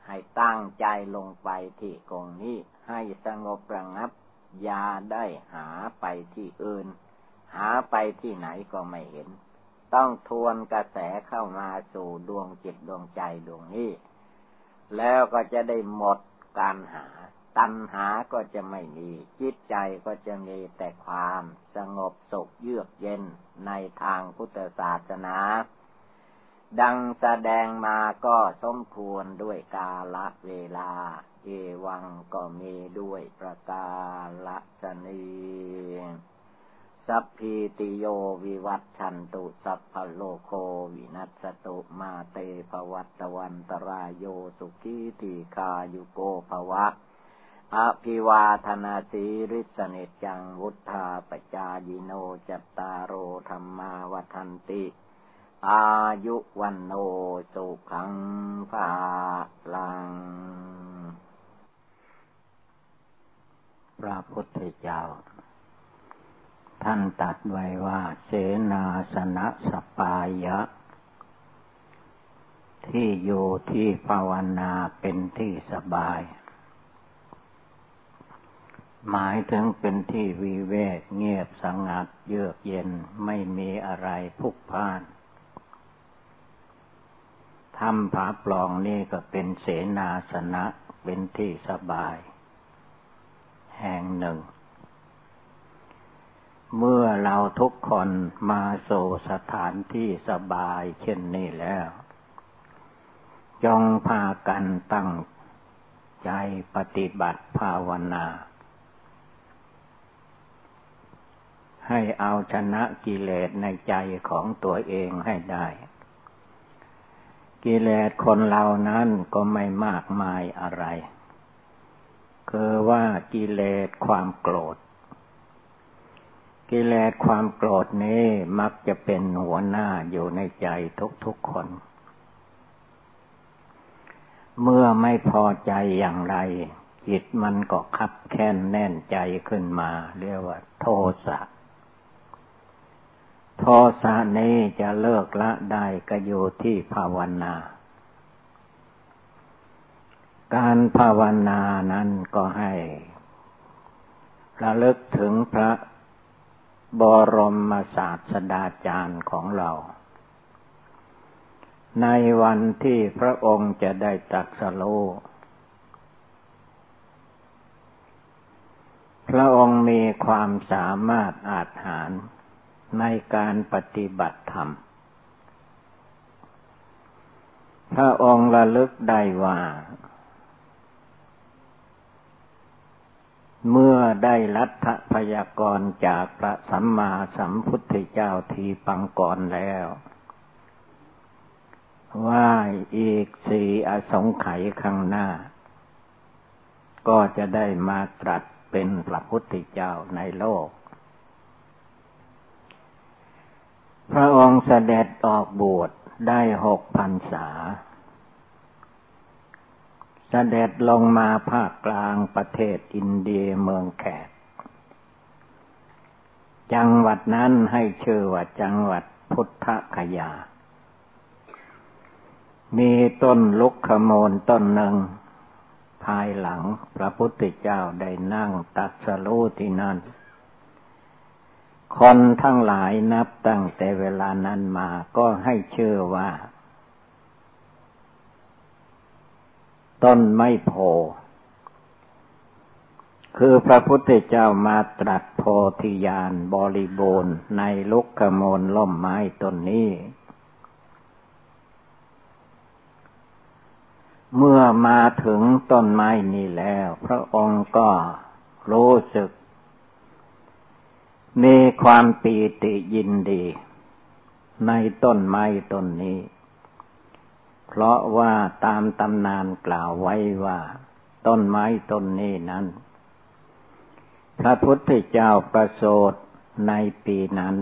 Speaker 1: ให้ตั้งใจลงไปที่กองนี้ ให้สงบระงับ อย่าได้หาไปที่อื่น หาไปที่ไหนก็ไม่เห็น ต้องทวนกระแสเข้ามาสู่ดวงจิตดวงใจดวงนี้ แล้วก็จะได้หมดการหา ตัณหาก็จะไม่มี จิตใจก็จะมีแต่ความสงบสุขเยือกเย็นในทางพุทธศาสนา ดังแสดงมาก็สมควรด้วยกาลเวลา เอวังก็มีด้วยประกาศนี สัพพีติโยวิวัตชันตุสัพพโลโควินัสตุมาเตภวัตวันตรายโยสุขีติคายุโกภวะอภิวาธนาสีริสเนจังวุธาปจายิโนจตารโอธรรมาวทันติ อายุวันโนสุขังภาลัง พระพุทธเจ้า ท่านตัดไว้ว่า เสนาสนะสปายะ ที่อยู่ที่ภาวนาเป็นที่สบาย หมายถึงเป็นที่วิเวกเงียบสงัดเยือกเย็นไม่มีอะไรพุกพ่านทำผาปลองนี่ก็เป็นเสนาสนะเป็นที่สบาย แห่งหนึ่ง เมื่อเราทุกคนมาโซสถานที่สบายเช่นนี้แล้ว จงพากันตั้งใจปฏิบัติภาวนา ให้เอาชนะกิเลสในใจของตัวเองให้ได้ กิเลสคนเรานั้นก็ไม่มากมายอะไร คือว่ากิเลสความโกรธ กิเลสความโกรธนี้มักจะเป็นหัวหน้าอยู่ในใจทุกๆคน เมื่อไม่พอใจอย่างไร จิตมันก็คับแค้นแน่นใจขึ้นมา เรียกว่า โทสะ โทสะนี้จะเลิกละได้ก็อยู่ที่ภาวนาการภาวนานั้นก็ให้ระลึกถึงพระ บรมศาสดาจารย์ของเรา ในวันที่พระองค์จะได้ตรัสรู้พระองค์มีความสามารถอาจหารในการปฏิบัติธรรม พระองค์ระลึกได้ว่า เมื่อ ได้รัฐพยากรจากพระสัมมาสัมพุทธเจ้าทีปังก่อนแล้ว ว่าอีกสี่อสงไขยข้างหน้า ก็จะได้มาตรัสเป็นพระพุทธเจ้าในโลก พระองค์เสด็จออกบวชได้หกพันษา เสด็จลงมาภาคกลางประเทศอินเดียเมืองแขก จังหวัดนั้นให้ชื่อว่าจังหวัดพุทธคยา มีต้นลุกขโมลต้นหนึ่ง ภายหลังพระพุทธเจ้าได้นั่งตัดสรู้ที่นั่น คนทั้งหลายนับตั้งแต่เวลานั้นมาก็ให้เชื่อว่า ต้นไม้โพ คือพระพุทธเจ้ามาตรัสโพธิญาณบริบูรณ์ในลุกขมลล่มไม้ต้นนี้ เมื่อมาถึงต้นไม้นี้แล้ว พระองค์ก็รู้สึก มีความปีติยินดี ในต้นไม้ต้นนี้ เพราะว่าตามตำนานกล่าวไว้ว่า ต้นไม้ต้นนี้นั้น พระพุทธเจ้าประโสดในปีนั้น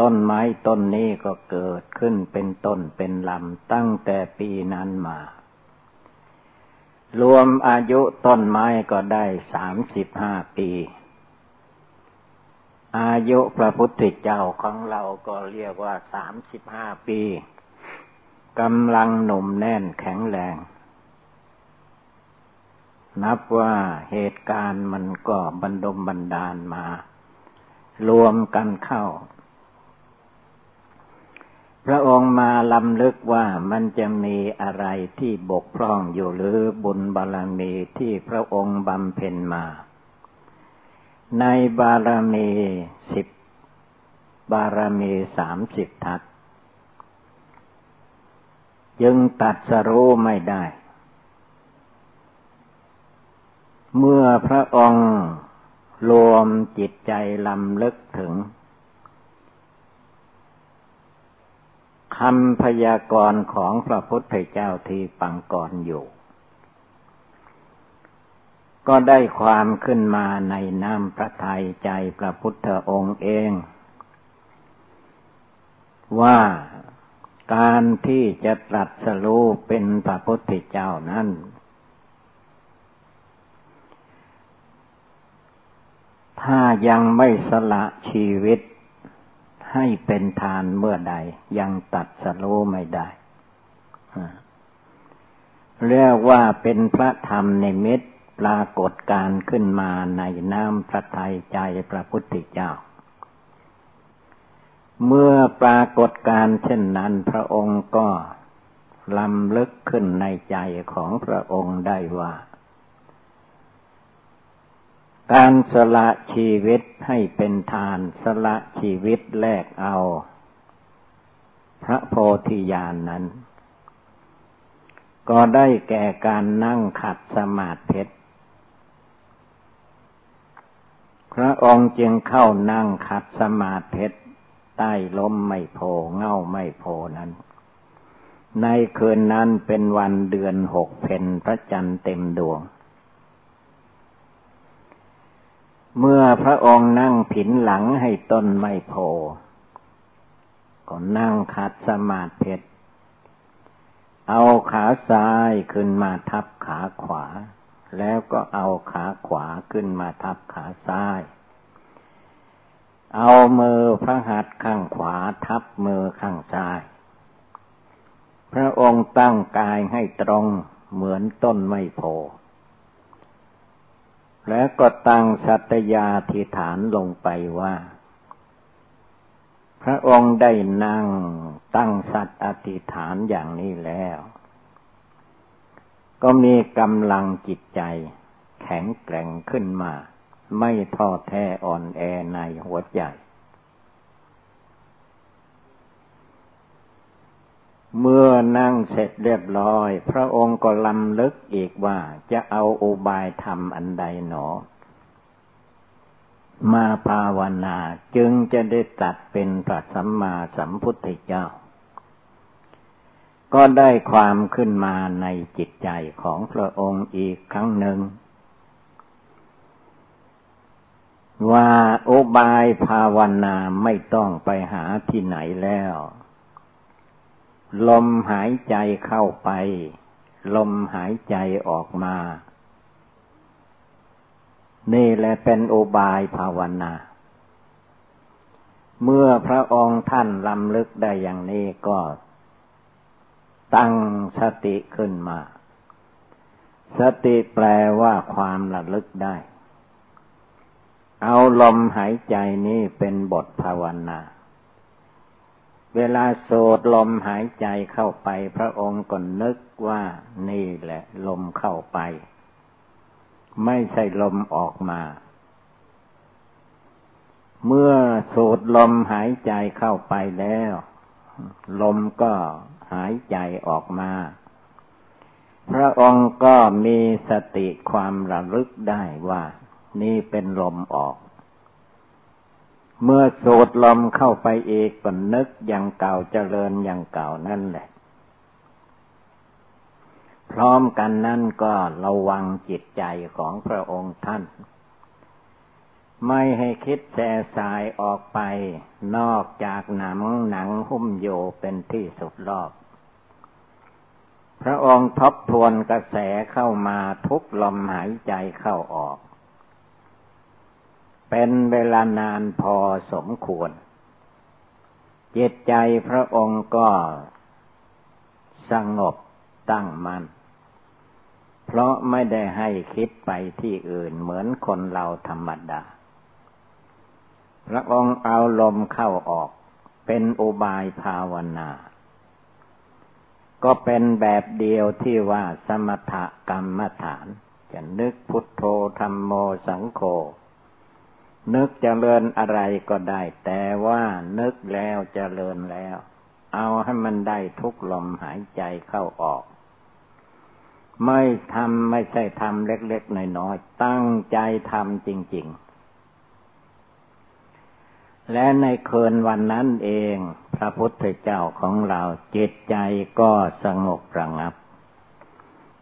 Speaker 1: ต้นไม้ต้นนี้ก็เกิดขึ้นเป็นต้นเป็นลำตั้งแต่ปีนั้นมา รวมอายุต้นไม้ก็ได้สามสิบห้าปี อายุพระพุทธเจ้าของเราก็เรียกว่าสามสิบห้าปี กำลังหนุ่มแน่นแข็งแรง นับว่าเหตุการณ์มันก็บรรดมบันดาลมา รวมกันเข้า พระองค์มาลำลึกว่ามันจะมีอะไรที่บกพร่องอยู่หรือบุญบารมีที่พระองค์บำเพ็ญมา ในบารมีสิบบารมีสามสิบทัศ ยังตัดสรู้ไม่ได้ เมื่อพระองค์รวมจิตใจลำลึกถึงคำพยากรณ์ของพระพุทธเจ้าที่ปังก่อนอยู่ ก็ได้ความขึ้นมาในน้ำพระทัยใจพระพุทธองค์เอง ว่า การที่จะตรัสรู้เป็นพระพุทธเจ้านั้น ถ้ายังไม่สละชีวิตให้เป็นทานเมื่อใด ยังตัดสโลไม่ได้ เรียกว่าเป็นพระธรรมในเม็ดปรากฏการขึ้นมาในน้ำพระทัยใจพระพุทธเจ้า เมื่อ ปรากฏการเช่นนั้น พระองค์ก็ลำลึกขึ้นในใจของพระองค์ได้ว่า การสละชีวิตให้เป็นทานสละชีวิตแลกเอา พระโพธิญาณนนั้น ก็ได้แก่การนั่งขัดสมาธิพระองค์จึงเข้านั่งขัดสมาธิ ใต้ล้มไม่โพเง่าไม่โพนั้น ในคืนนั้นเป็นวันเดือนหกเพนพระจันทร์เต็มดวง เมื่อพระองค์นั่งผินหลังให้ต้นไม่โพก็นั่งขัดสมาธิเอาขาซ้ายขึ้นมาทับขาขวา แล้วก็เอาขาขวาขึ้นมาทับขาซ้าย เอามือพระหัตถ์ข้างขวาทับมือข้างซ้าย พระองค์ตั้งกายให้ตรงเหมือนต้นไม้โพแล้วก็ตั้งสัตยาธิฐานลงไปว่า พระองค์ได้นั่งตั้งสัตอธิฐานอย่างนี้แล้ว ก็มีกำลังจิตใจแข็งแกร่งขึ้นมา ไม่ท้อแท้อ่อนแอในหัวใจ เมื่อนั่งเสร็จเรียบร้อย พระองค์ก็ลำลึกอีกว่าจะเอาอุบายธรรมอันใดหนอ มาภาวนาจึงจะได้ตัดเป็นพระสัมมาสัมพุทธเจ้า ก็ได้ความขึ้นมาในจิตใจของพระองค์อีกครั้งหนึ่ง ว่าโอบายภาวนาไม่ต้องไปหาที่ไหนแล้ว ลมหายใจเข้าไป ลมหายใจออกมา นี่แหละเป็นโอบายภาวนา เมื่อพระองค์ท่านลำลึกได้อย่างนี้ก็ ตั้งสติขึ้นมา สติแปลว่าความระลึกได้ เอาลมหายใจนี้เป็นบทภาวนา เวลาสูดลมหายใจเข้าไปพระองค์ก็นึกว่านี่แหละ ลมเข้าไป ไม่ใช่ลมออกมา เมื่อสูดลมหายใจเข้าไปแล้ว ลมก็หายใจออกมา พระองค์ก็มีสติความระลึกได้ว่า นี่เป็นลมออก เมื่อสูดลมเข้าไปอีกก็นึกอย่างเก่าเจริญอย่างเก่านั่นแหละ พร้อมกันนั่นก็ระวังจิตใจของพระองค์ท่าน ไม่ให้คิดแสสายออกไป นอกจากหนังหนังหุ้มโยเป็นที่สุดรอบพระองค์ทบทวนกระแสเข้ามาทุกลมหายใจเข้าออก เป็นเวลานานพอสมควร จิตใจพระองค์ก็สงบตั้งมัน่นเพราะไม่ได้ให้คิดไปที่อื่นเหมือนคนเราธรรมดา พระองค์เอาลมเข้าออกเป็นอุบายภาวนา ก็เป็นแบบเดียวที่ว่าสมถกรรมฐาน จะนึกพุทโธธรรมโมสังโฆ นึกจเจริญอะไรก็ได้ แต่ว่านึกแล้วจเจริญแล้ว เอาให้มันได้ทุกลมหายใจเข้าออก ไม่ทำไม่ใช่ทำเล็กๆน้อยๆตั้งใจทำจริง ๆและในคืนวันนั้นเอง พระพุทธเจ้าของเราจิตใจก็สงบระงับ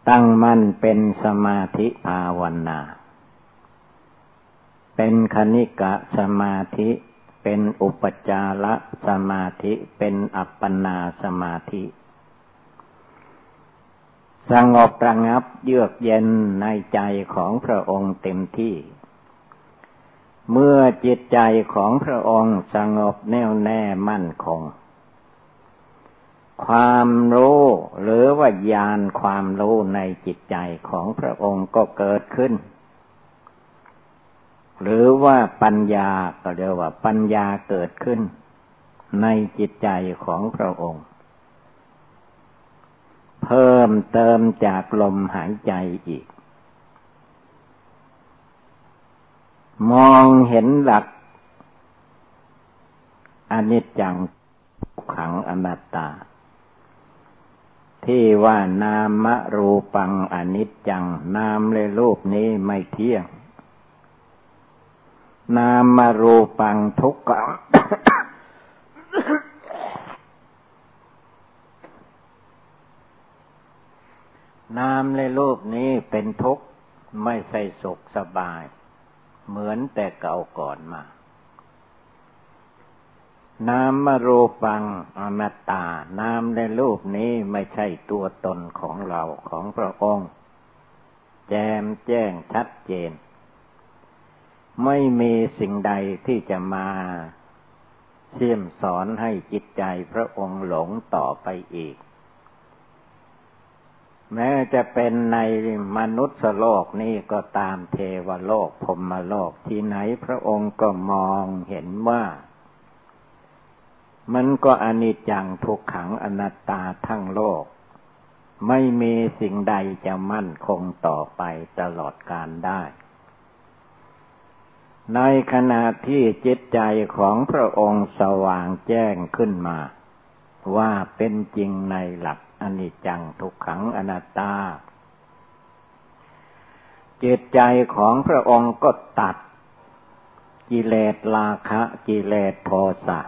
Speaker 1: ตั้งมั่นเป็นสมาธิภาวนา เป็นคณิกะสมาธิ เป็นอุปจารสมาธิ เป็นอัปปนาสมาธิ สงบระงับเยือกเย็นในใจของพระองค์เต็มที่ เมื่อจิตใจของพระองค์สงบแน่วแน่มั่นคง ความรู้หรือว่าญาณความรู้ในจิตใจของพระองค์ก็เกิดขึ้น หรือว่าปัญญาก็เรียกว่าปัญญาเกิดขึ้น ในจิตใจของพระองค์ เพิ่มเติมจากลมหายใจอีก มองเห็นหลักอนิจจังขังอนัตตา ที่ว่านามรูปังอนิจจัง นามเลยรูปนี้ไม่เที่ยง นามารูปังทุกขังนามในรูปนี้เป็นทุกข์ไม่ใช่สุขสบาย เหมือนแต่เก่าก่อนมา นามมารูปังอนัตตา นามในรูปนี้ไม่ใช่ตัวตนของเราของพระองค์ แจมแจ้งชัดเจน ไม่มีสิ่งใดที่จะมาเสี่ยมสอนให้จิตใจพระองค์หลงต่อไปอีก แม้จะเป็นในมนุษย์โลกนี่ก็ตามเทวโลกพรมโลกที่ไหนพระองค์ก็มองเห็นว่า มันก็อนิจจังทุกขังอนัตตาทั้งโลก ไม่มีสิ่งใดจะมั่นคงต่อไปตลอดกาลได้ ในขณะที่จิตใจของพระองค์สว่างแจ้งขึ้นมา ว่าเป็นจริงในหลักอนิจจังทุกขังอนัตตา จิตใจของพระองค์ก็ตัด กิเลสราคะกิเลสโทสะ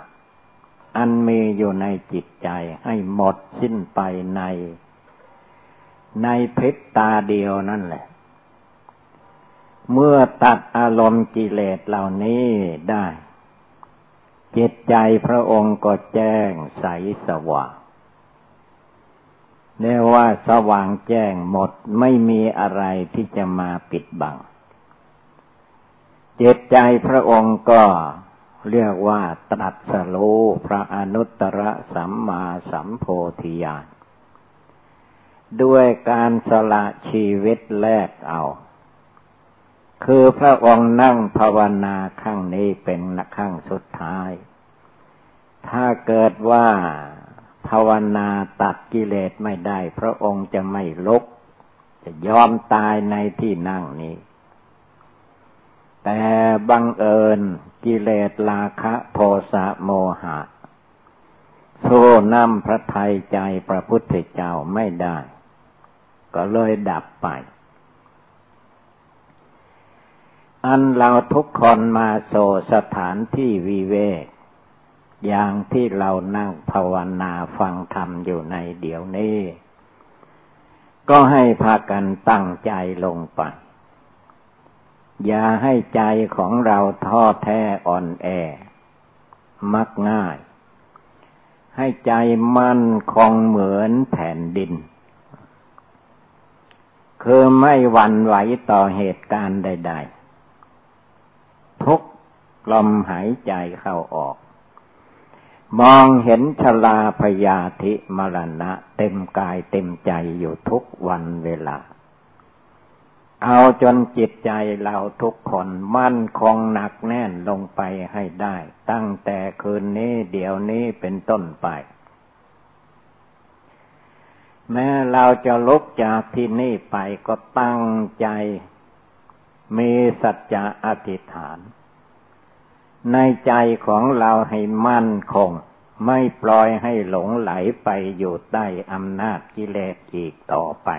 Speaker 1: อันมีอยู่ในจิตใจให้หมดสิ้นไปใน ในพริบตาเดียวนั่นแหละ เมื่อตัดอารมณ์กิเลสเหล่านี้ได้ จิตใจพระองค์ก็แจ้งใสสว่างเรียกว่าสว่างแจ้งหมดไม่มีอะไรที่จะมาปิดบังจิตใจพระองค์ก็เรียกว่าตรัสรู้พระอนุตตรสัมมาสัมโพธิญาณด้วยการสละชีวิตแลกเอา คือพระองค์นั่งภาวนาข้างนี้เป็นข้างสุดท้าย ถ้าเกิดว่าภาวนาตัดกิเลสไม่ได้ พระองค์จะไม่ลุก จะยอมตายในที่นั่งนี้ แต่บังเอิญกิเลสราคะโทสะโมหะโซ่น้ำพระทัยใจพระพุทธเจ้าไม่ได้ ก็เลยดับไป อันเราทุกคนมาโซสถานที่วิเวก อย่างที่เรานั่งภาวนาฟังธรรมอยู่ในเดี๋ยวนี้ ก็ให้พากันตั้งใจลงไป อย่าให้ใจของเราท้อแท้อ่อนแอ มักง่าย ให้ใจมั่นคงเหมือนแผ่นดินคือไม่หวั่นไหวต่อเหตุการณ์ใด ๆ ทุกลมหายใจเข้าออก มองเห็นชลาพยาธิมรณะ เต็มกายเต็มใจอยู่ทุกวันเวลา เอาจนจิตใจเราทุกคนมั่นคงหนักแน่นลงไปให้ได้ ตั้งแต่คืนนี้เดี๋ยวนี้เป็นต้นไปแม้เราจะลุกจากที่นี่ไปก็ตั้งใจ มีสัจจะอธิษฐาน ในใจของเราให้มั่นคง ไม่ปล่อยให้หลงไหลไปอยู่ใต้อำนาจกิเลสอีกต่อไป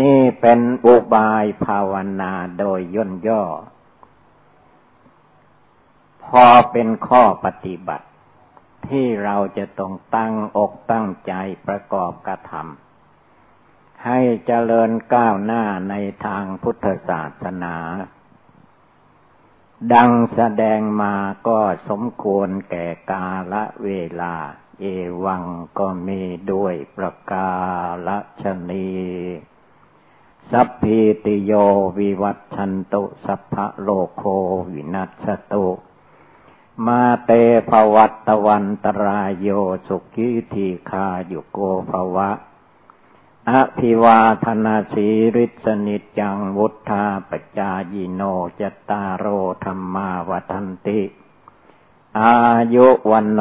Speaker 1: นี่เป็นอุบายภาวนาโดยย่นย่อ พอเป็นข้อปฏิบัติ ที่เราจะต้องตั้งอกตั้งใจประกอบกระทำให้เจริญก้าวหน้าในทางพุทธศาสนา ดังแสดงมาก็สมควรแก่กาละเวลา เอวังก็มีด้วยประกาละชนีสัพพิติโยวิวัตชันตุสัพพะโลโควินัสตุมาเตภวัตวันตรายโยสุกิทีคายุโกภวะ อภิวาธนาสีริสนิจังวุธาปจายิโนจตารโอธรรมาวันติ อายุวันโน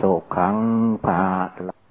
Speaker 1: สุขังภาล